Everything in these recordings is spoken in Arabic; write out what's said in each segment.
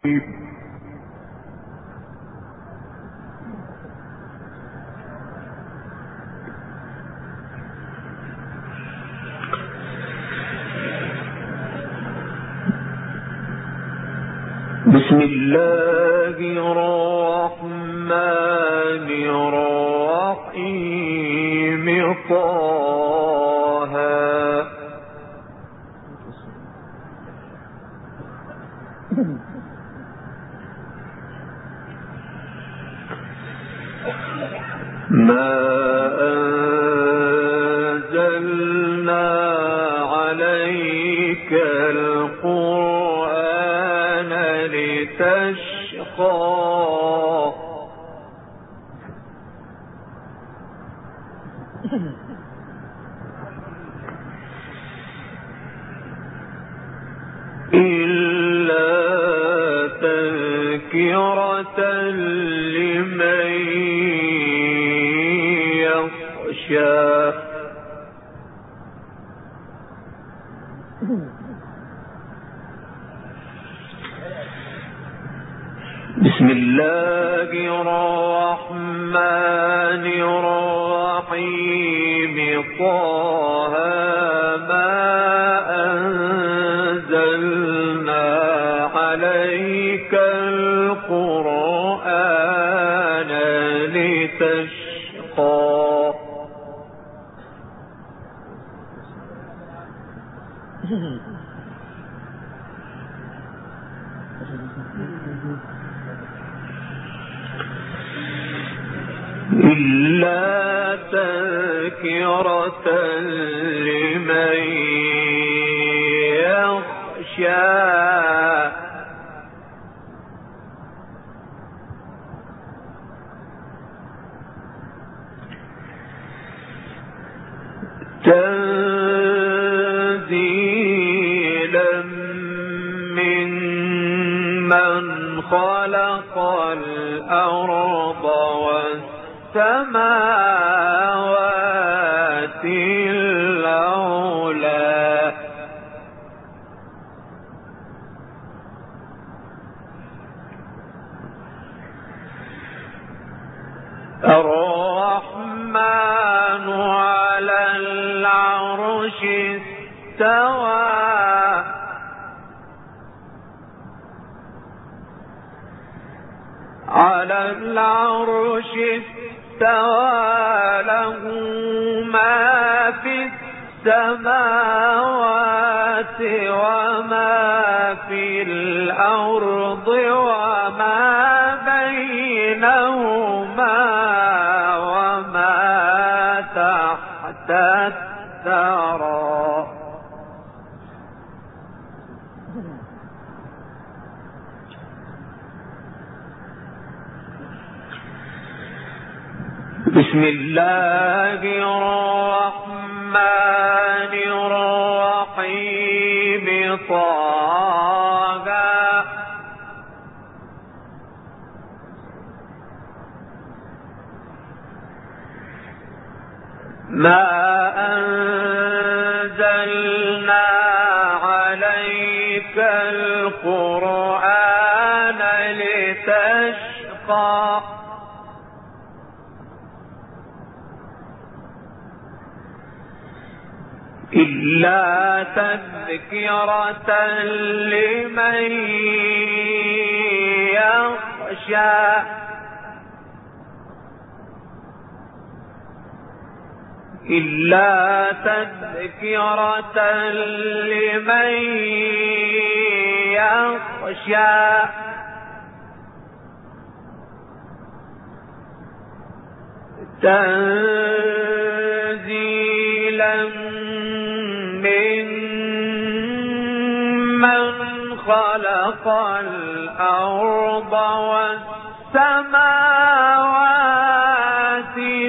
بسم الله الرحمن الرحيم. طه ما الله الرحمن الرحيم. طه ما أنزلنا عليك استوى له ما في السماوات وما في الأرض. بسم الله الرحمن إلا تذكرة لمن يخشى. إلا تذكرة لمن يخشى. تنزيلا خلق الأرض والسماوات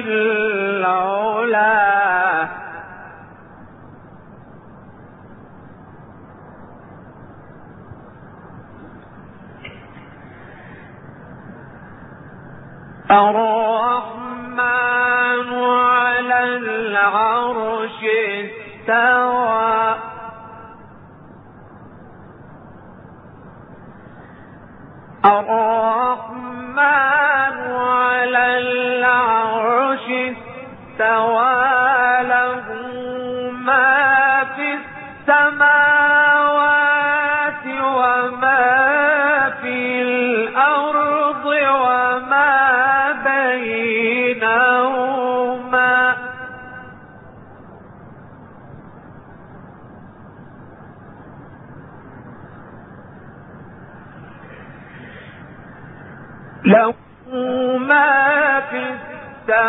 العلا. الرحمن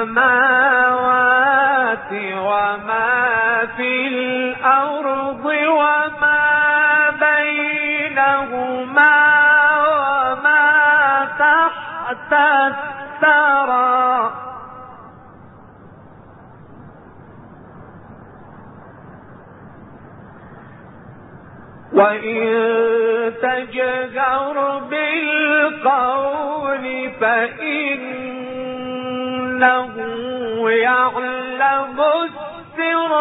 السماوات وما في الأرض وما بينهما وما تحت الثرى. وإن تجهر بالقول فإنه يعلم السر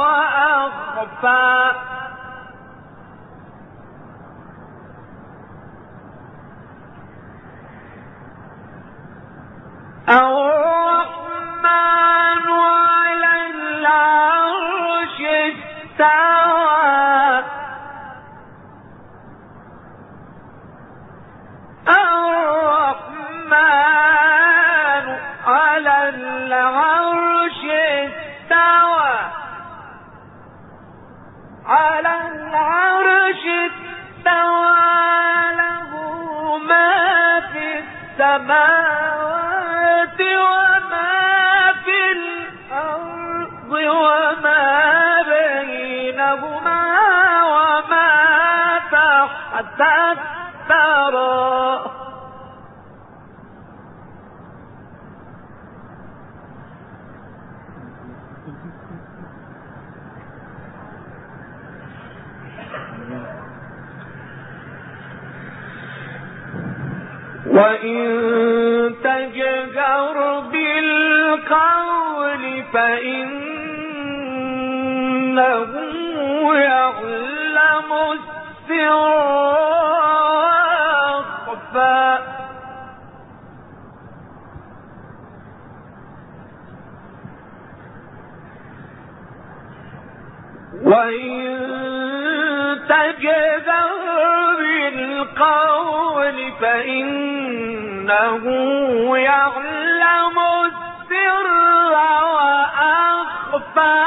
وأخفى السماوات وما في الأرض وما بينهما وما تحت الثرى وإن تجهر بالقول فإنه يعلم بالقول فإنه يعلم السر وأخفى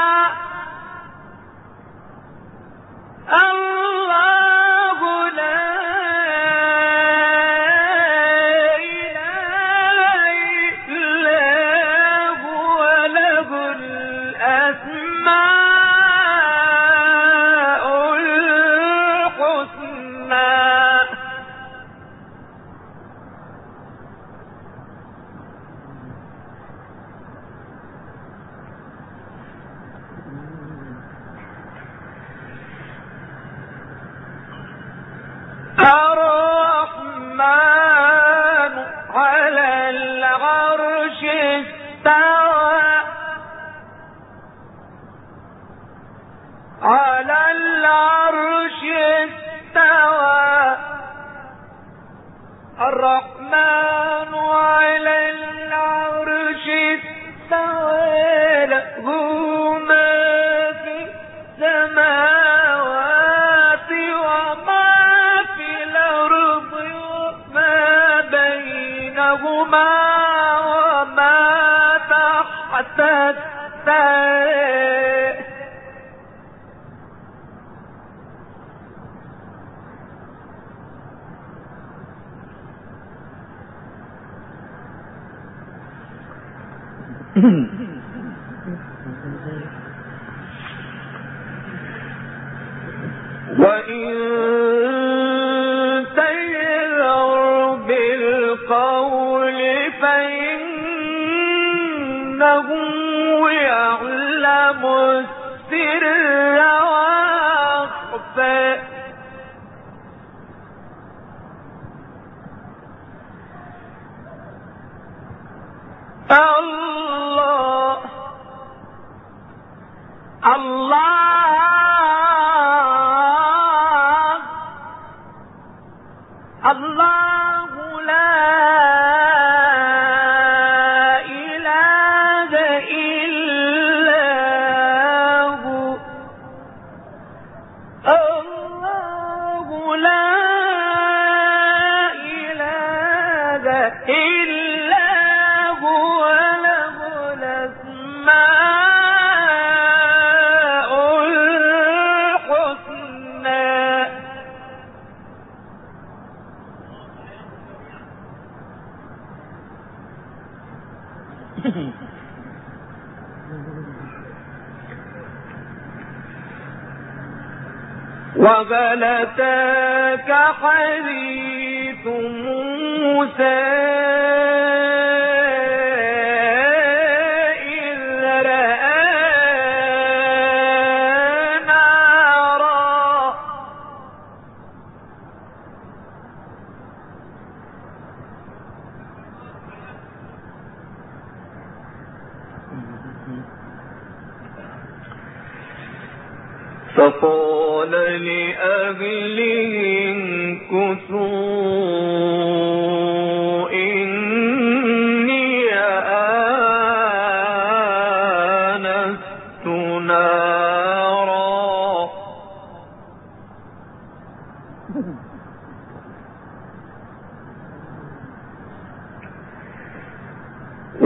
ولتاك حديث موسى.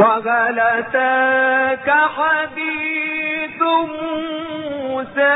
وغلتك حديث موسى.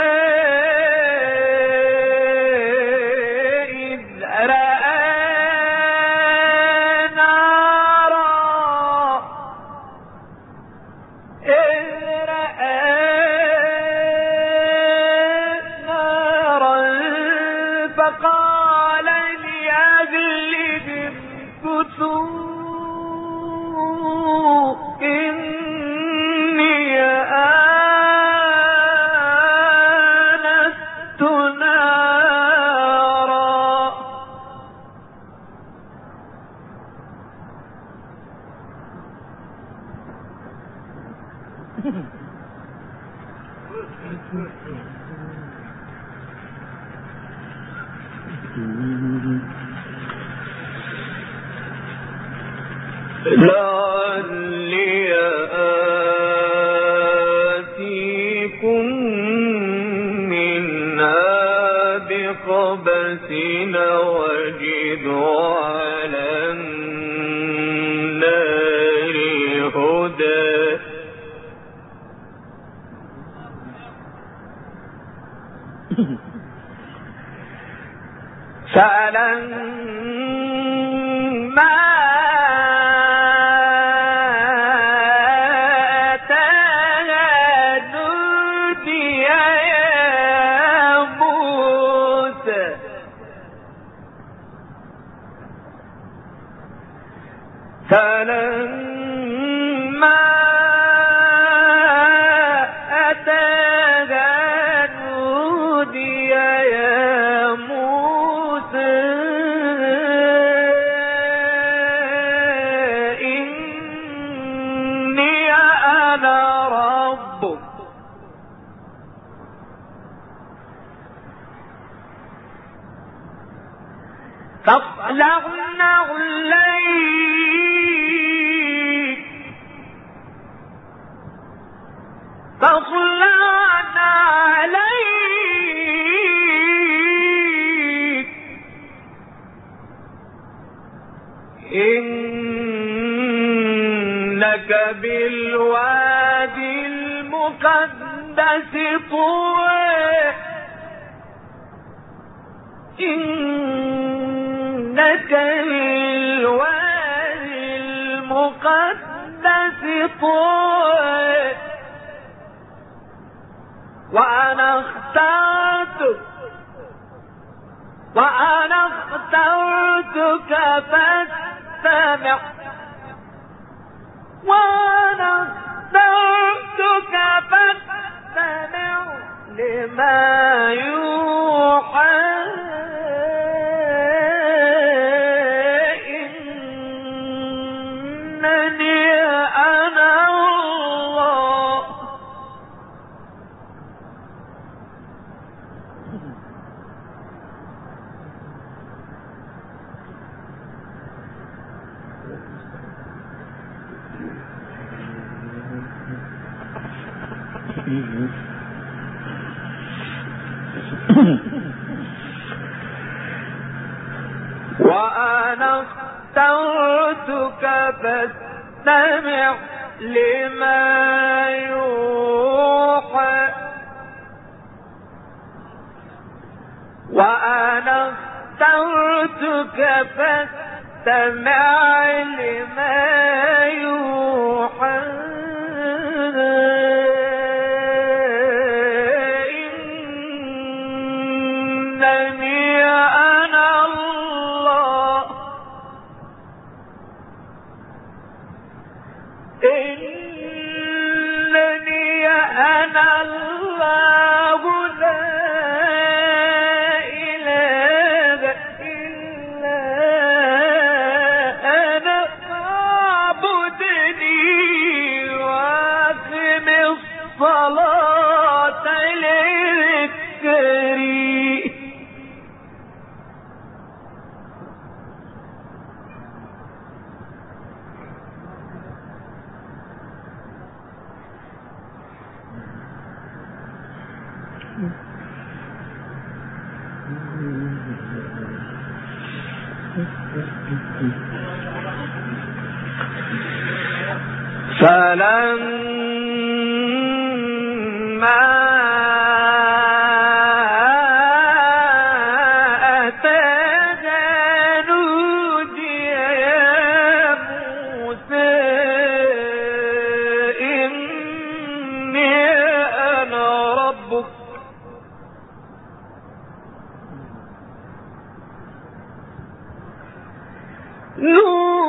ألم إنك الوالي المقدس طوي وأنا اخترتك وأنا اخترتك فاستمع. وأنا اخترتك فاستمع لما يوحى فاستمع لما يوحى. وأنا اخترتك فاستمع لما يوحى.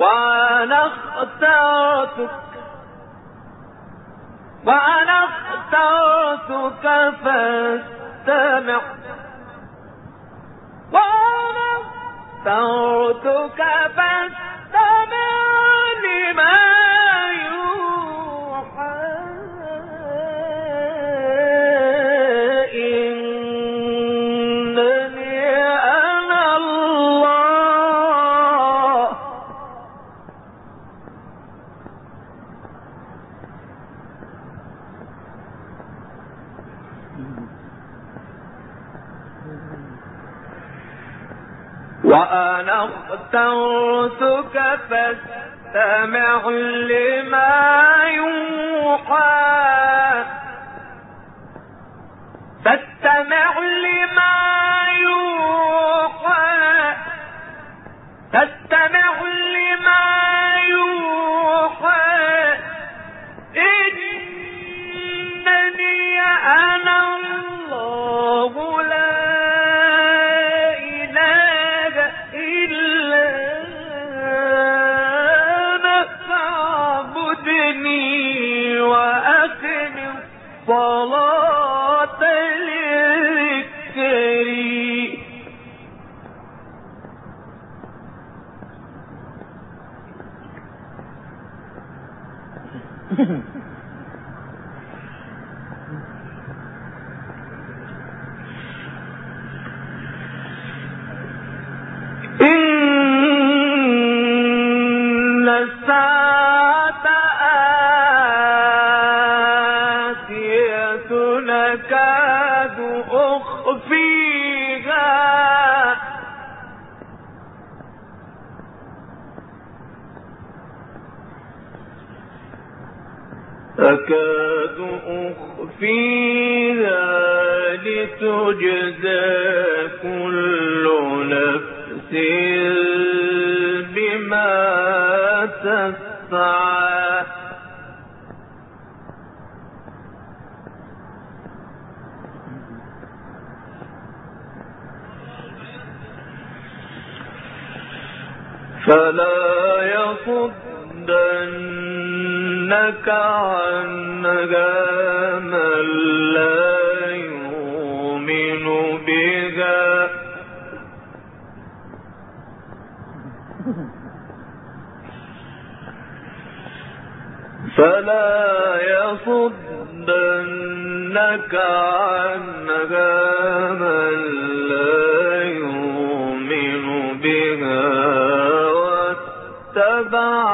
وأنا اخترتك وأنا اخترتك فاستمع. اخترتك فاستمع لما يوحى. أكاد أخفيها لتجزى كل نفس بما تسعى. فلا فلا يصدنك عنها من لا يؤمن بها. واتبع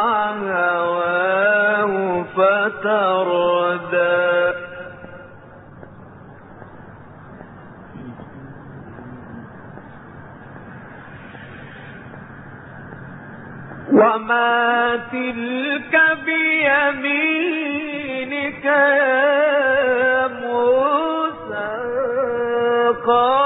وتردى وما تلك بيمينك يا موسى قال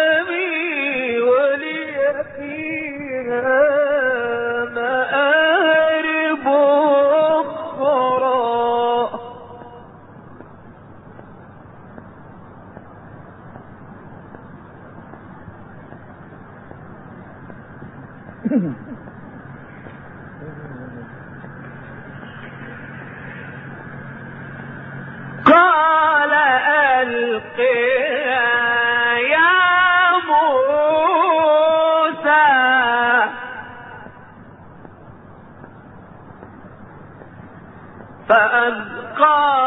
فألقى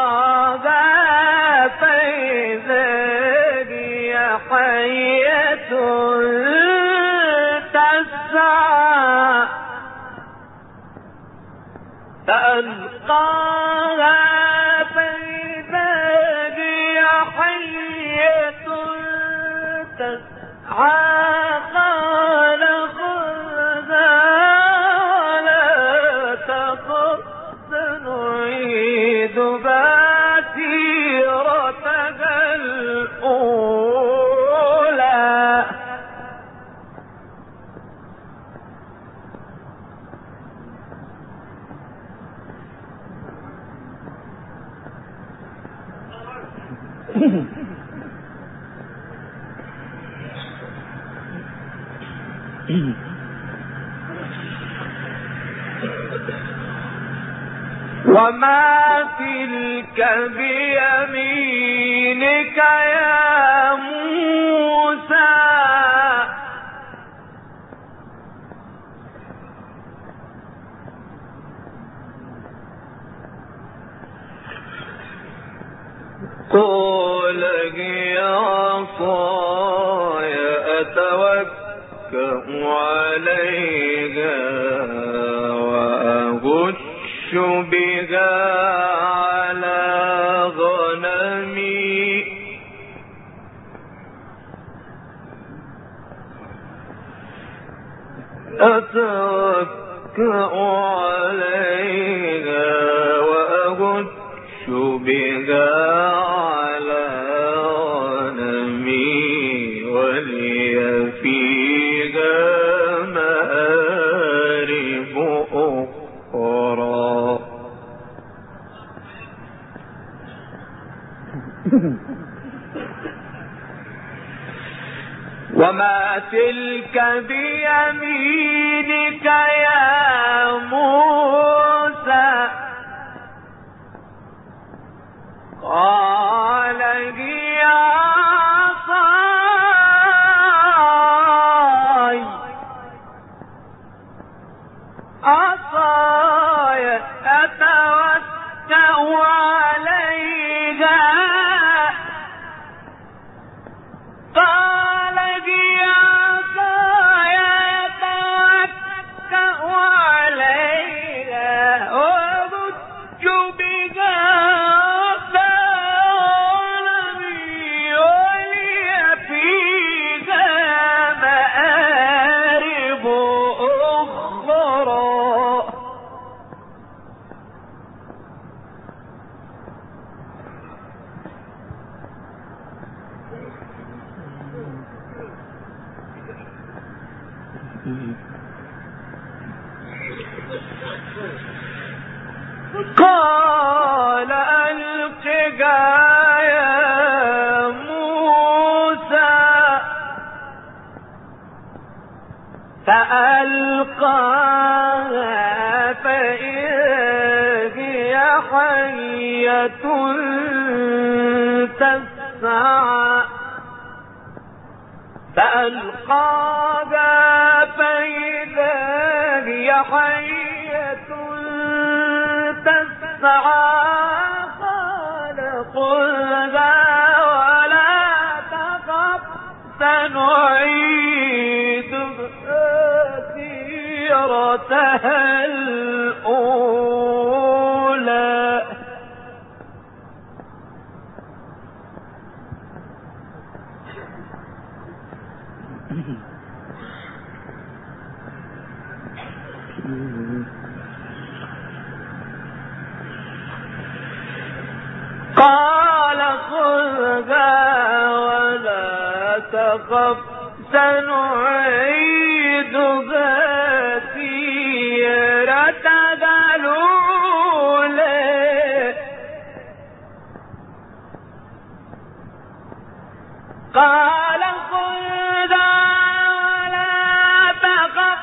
الذي فألقاها فإذا هي حية تسعى. فألقاها فإذا هي حية تخف سنعيدها سيرتها الأولى قال خذها ولا تخف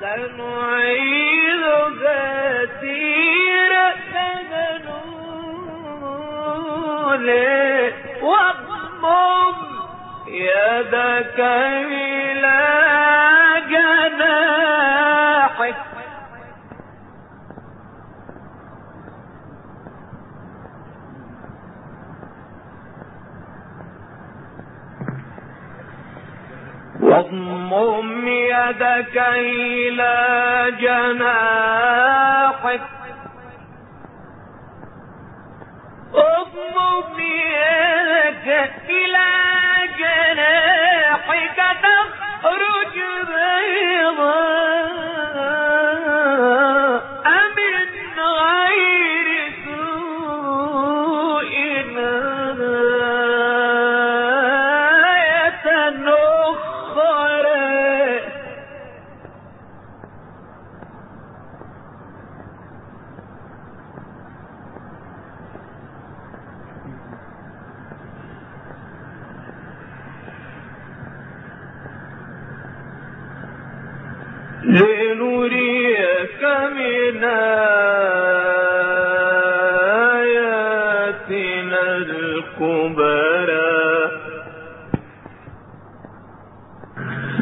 سنعيدها سيرتها الأولى يدك إلى جناحك. واضمم يدك إلى جناحك. اضمم يدك إلى جناحك. تخرج بيضاء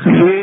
ये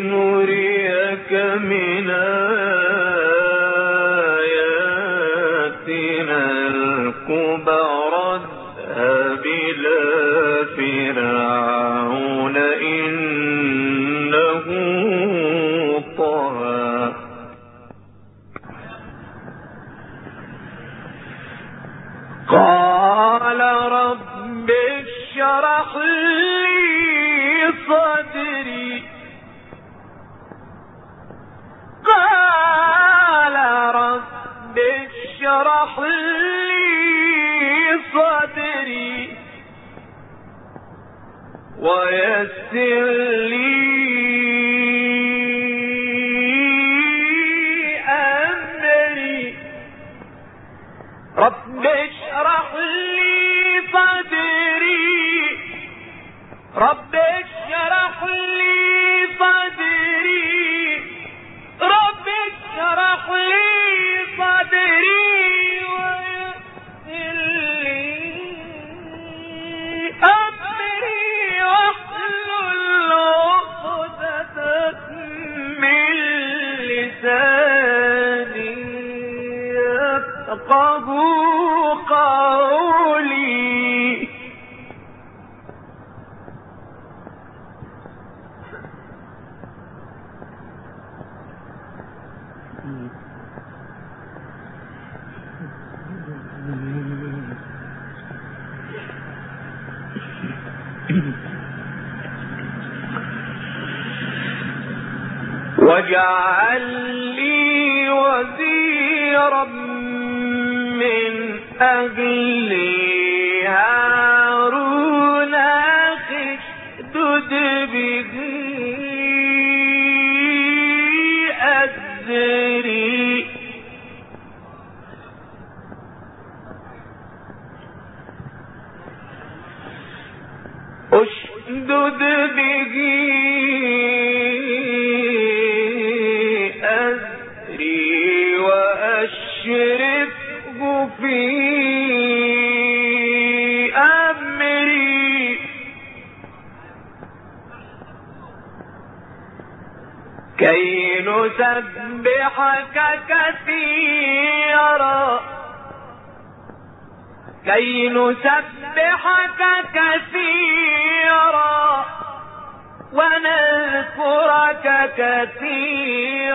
ويسر يفقه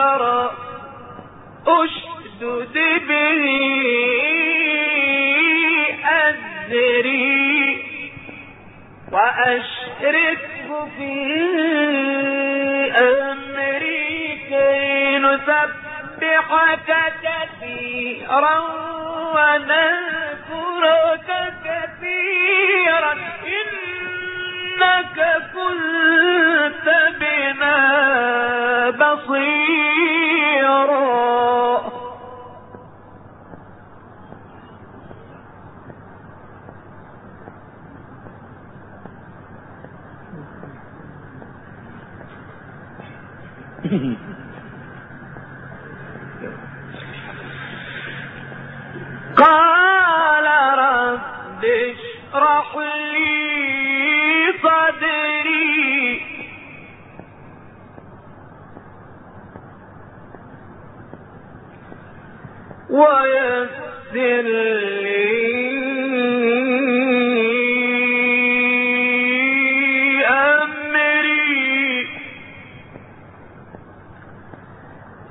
كثيرا أشدد به أزري وأشركه في أمري كي نسبحك كثيرا ونذكرك كثيرا. إنك كنت ويسر لي أمري.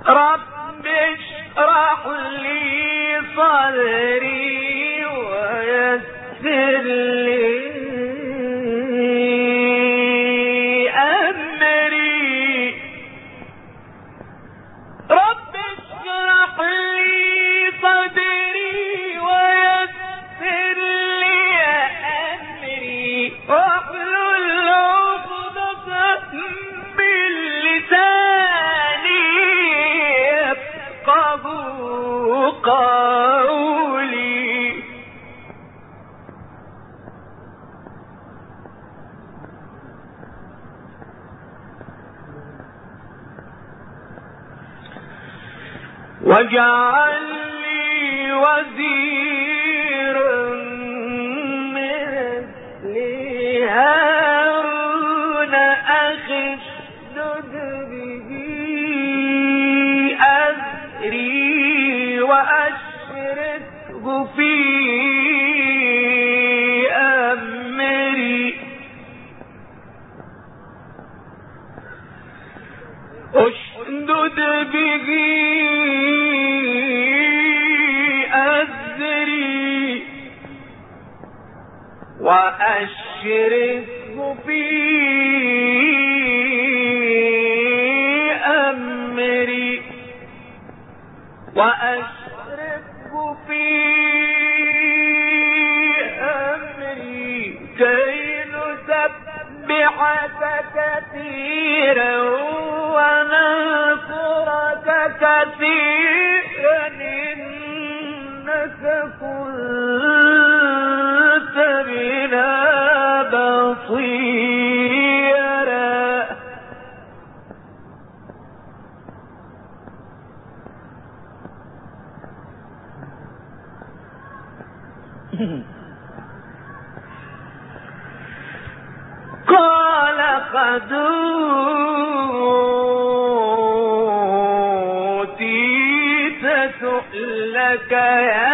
رب اشرح لي صدري. واجعل كثيرا ونذكرك كثيرا. يا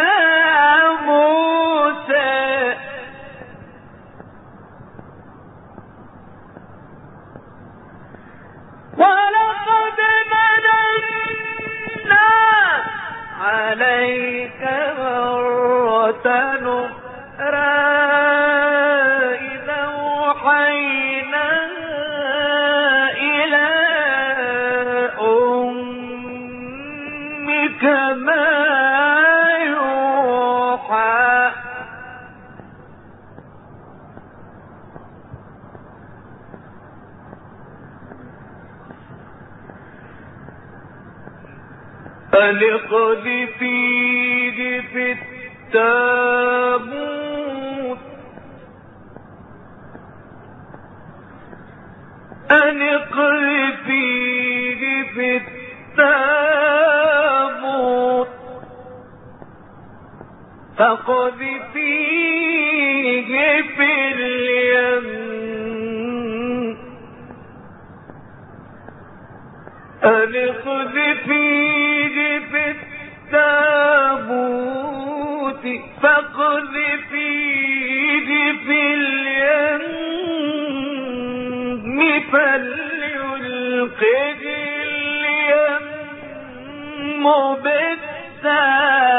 فلقد فيه في التابوت أن فيه في التابوت في اليم فيه التابوت فيه في اليم فليلقه اليم بالساحل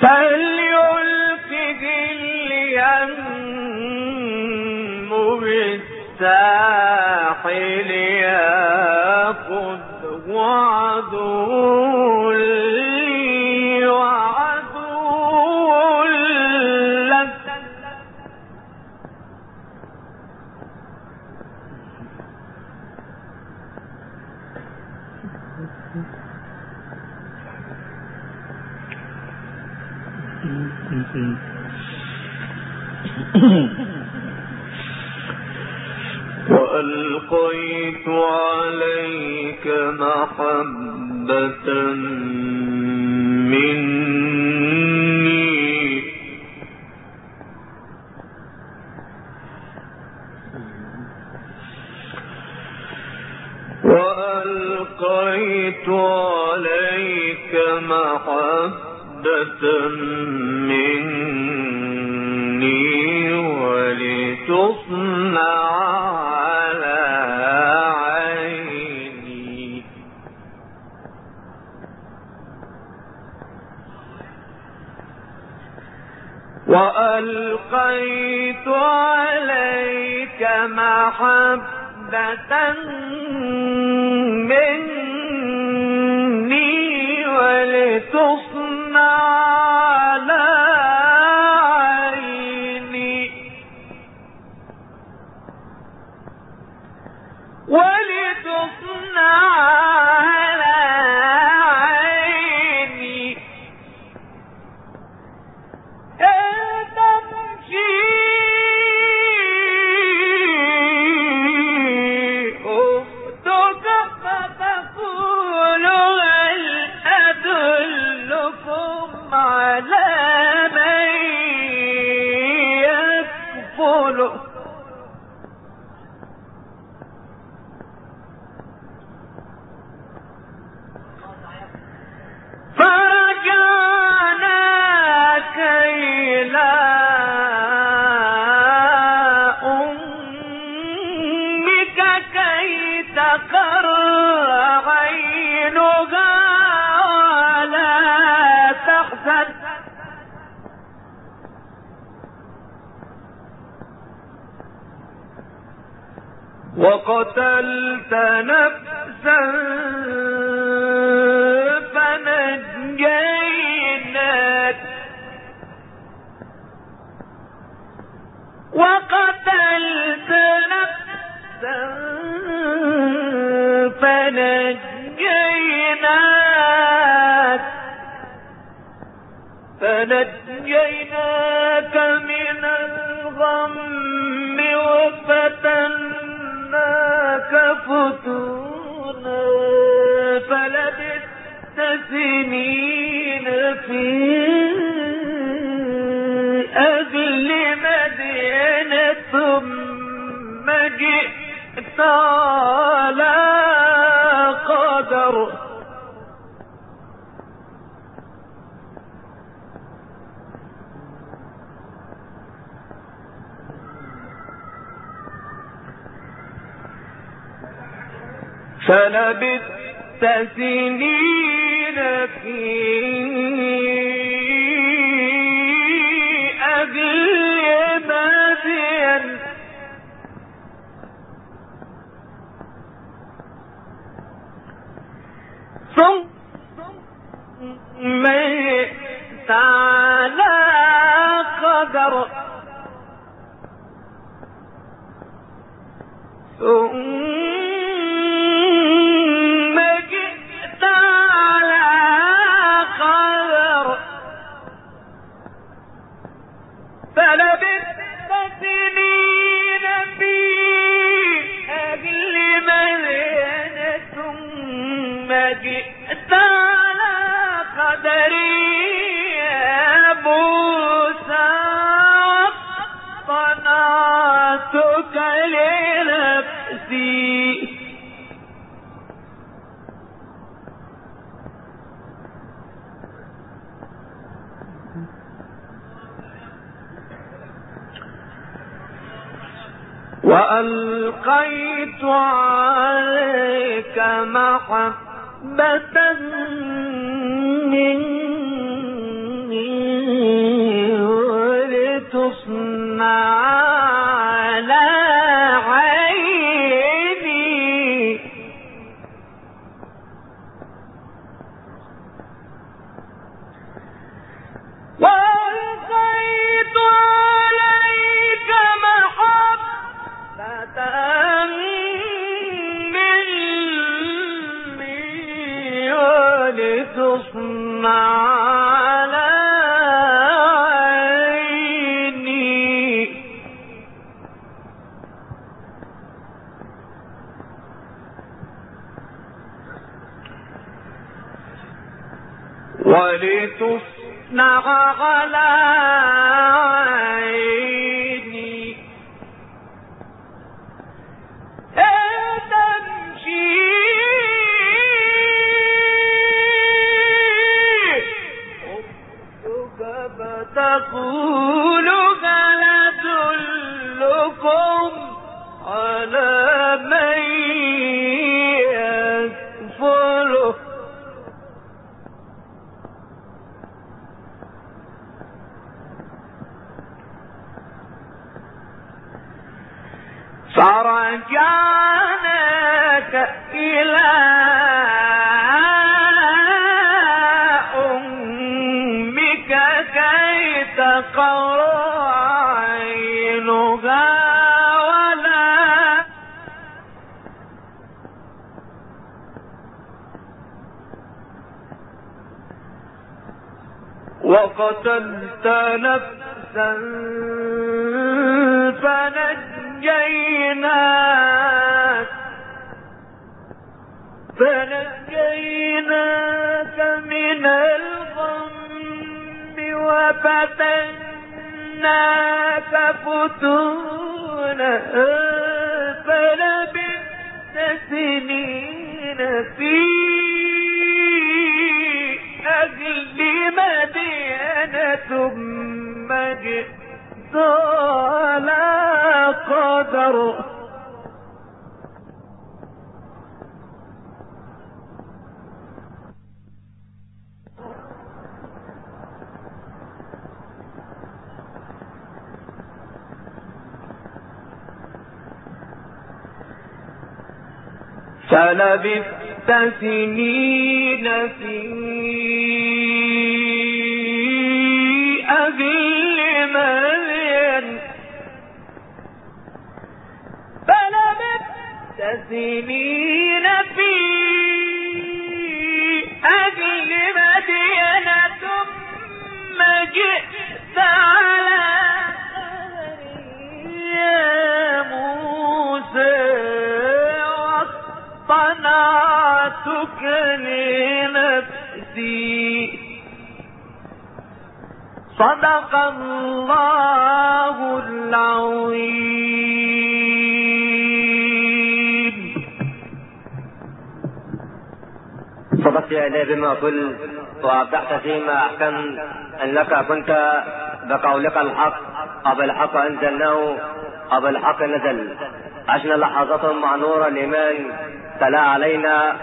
فليلقه بالساحل ياخذ وعدو لي وعدو لك وألقيت عليك محبة جئت على قدر. فلبثت سنين في جئت على قدر. ثم جئت على قدر. فلبثت سنين في أجل مدينة ثم جئت على قدري وألقيت عليك محبة مني ولتصنع ولتصنع على عيني. فتقول هل على وقتلت نفسا فنجيناك فنجيناك من الغم وفتناك فتونا فلبثت سنين في ثم جئت على قدر. فلبثت سنين في سنين في أهل مدين ثم جئت على يا موسى واصطنعتك لنفسي. صدق الله العظيم. يا إلهي بما قلت وأبدعت فيما أحكمت أنك كنت بقولك الحق وبالحق أنزلناه وبالحق نزل. عشنا لحظات مع نور الإيمان تلا علينا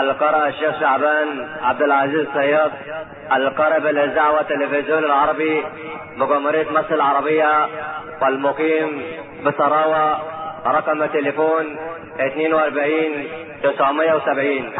القرى الشيخ شعبان عبد العزيز صياد القرى بالإذاعة والتلفزيون العربي بجمهورية مصر العربية والمقيم بسراوة رقم تليفون 42 970